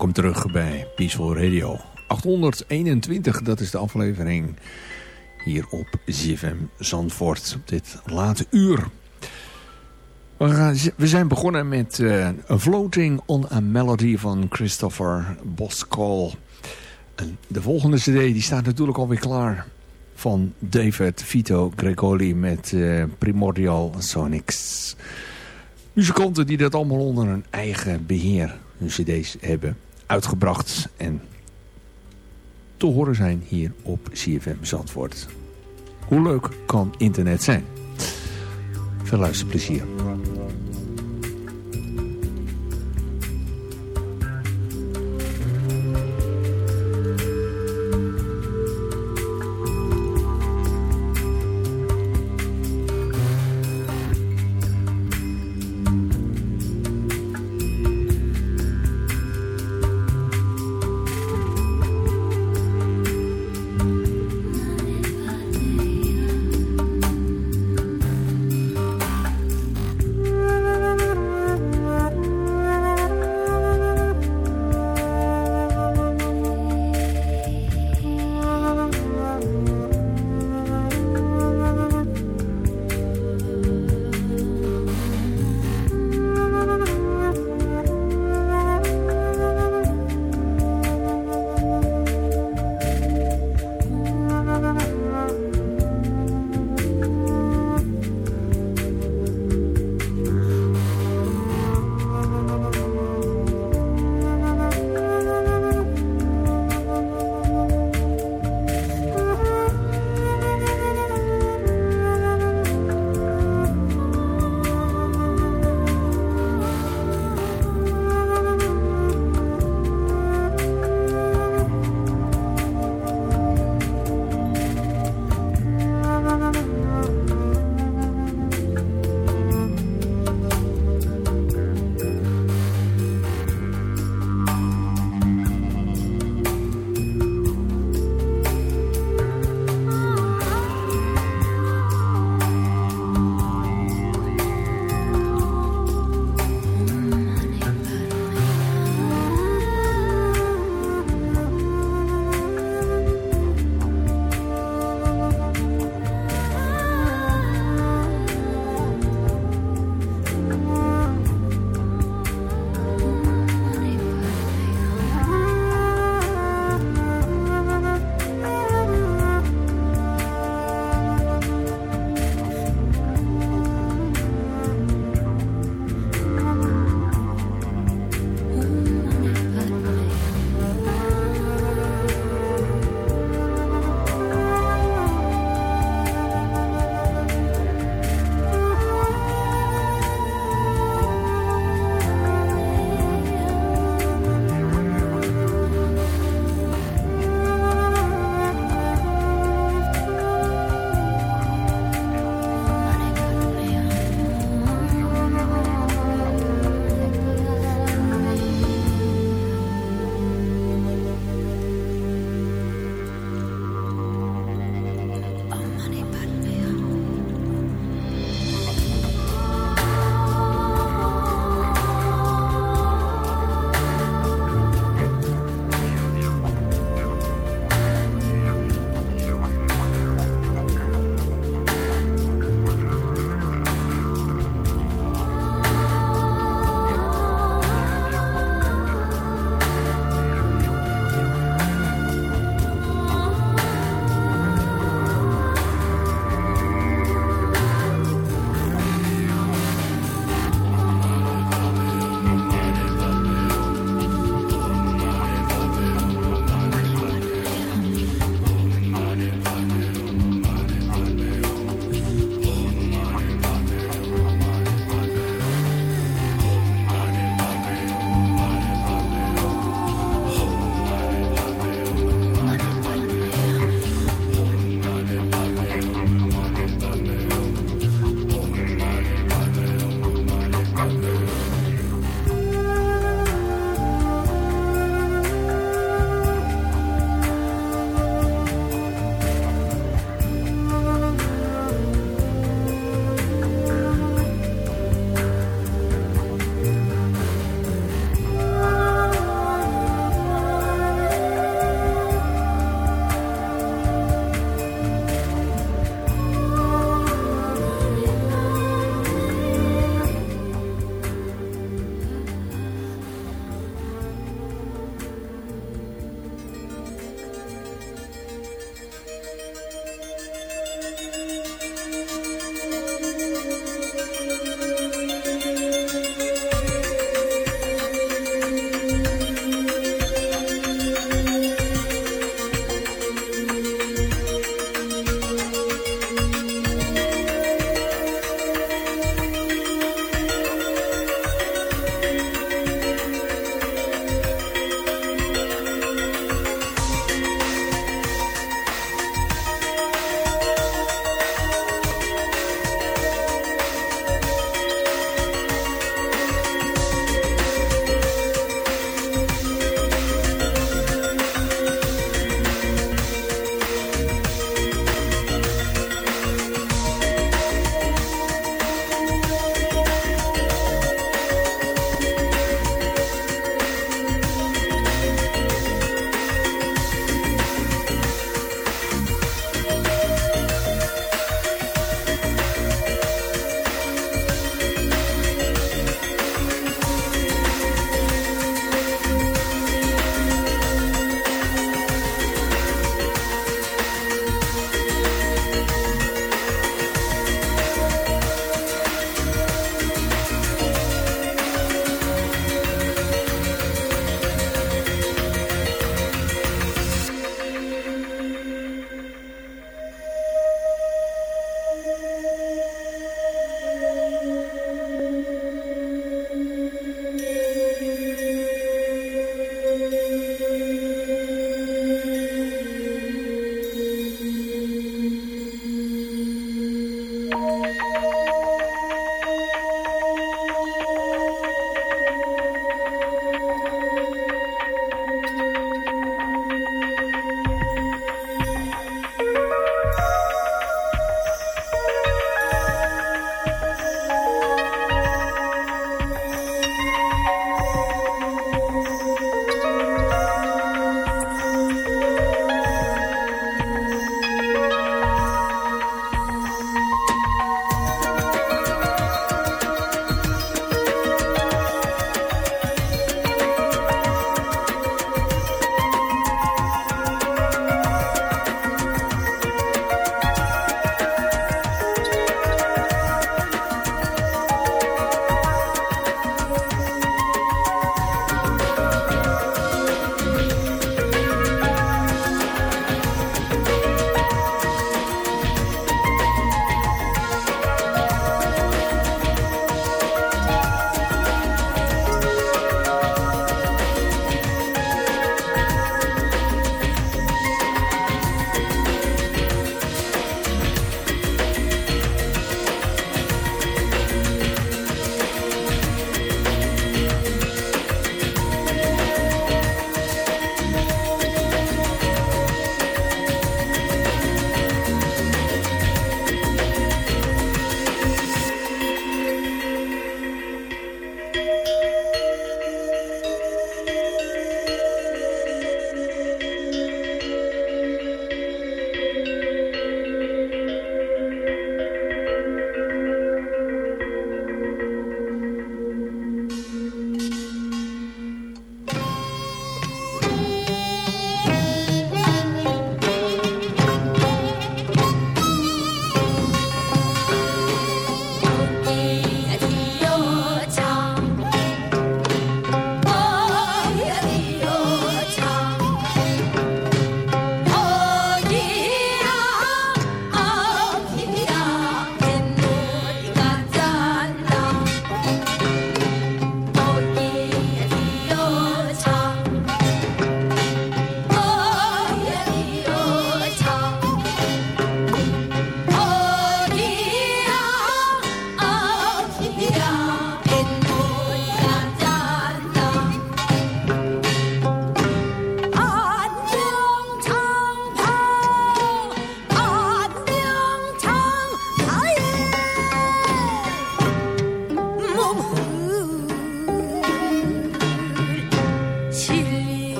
Welkom terug bij Peaceful Radio. 821, dat is de aflevering hier op ZFM Zandvoort op dit late uur. We, we zijn begonnen met uh, Floating on a Melody van Christopher Boskol. En de volgende cd die staat natuurlijk alweer klaar van David Vito Gregoli met uh, Primordial Sonics. Muzikanten die dat allemaal onder hun eigen beheer hun cd's hebben uitgebracht en te horen zijn hier op CFM Zandvoort. Hoe leuk kan internet zijn? Veel luisterplezier.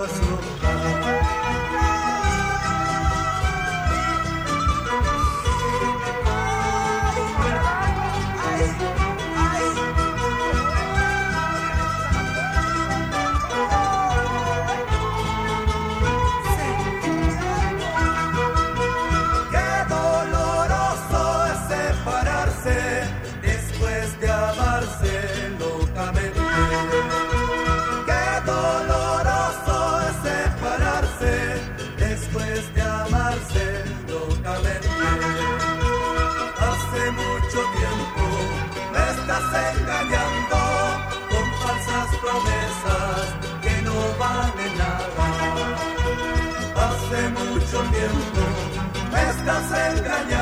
Pasó. extrañar.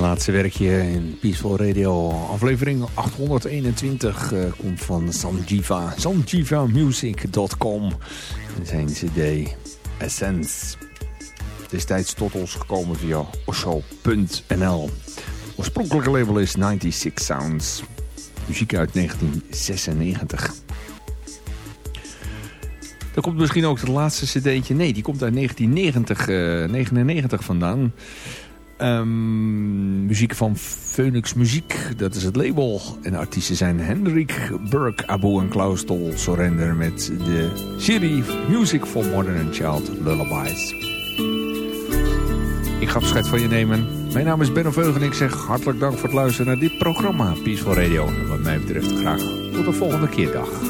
Laatste werkje in Peaceful Radio. Aflevering 821 uh, eh, komt van Sanjiva. Sanjivamusic.com. En zijn cd Essence. Destijds tot ons gekomen via osho.nl. Oorspronkelijke label is 96 Sounds. Muziek uit 1996. Dan komt misschien ook het laatste cd'tje. Nee, die komt uit 1990, uh, 99 vandaan. Um, muziek van Phoenix Muziek, dat is het label. En de artiesten zijn Hendrik, Burke, Abu en Klaus Tol Sorrender met de serie Music for Modern Child Lullabies. Ik ga afscheid van je nemen. Mijn naam is Ben Veugen en ik zeg hartelijk dank voor het luisteren naar dit programma Peaceful Radio. En wat mij betreft graag tot de volgende keer dag.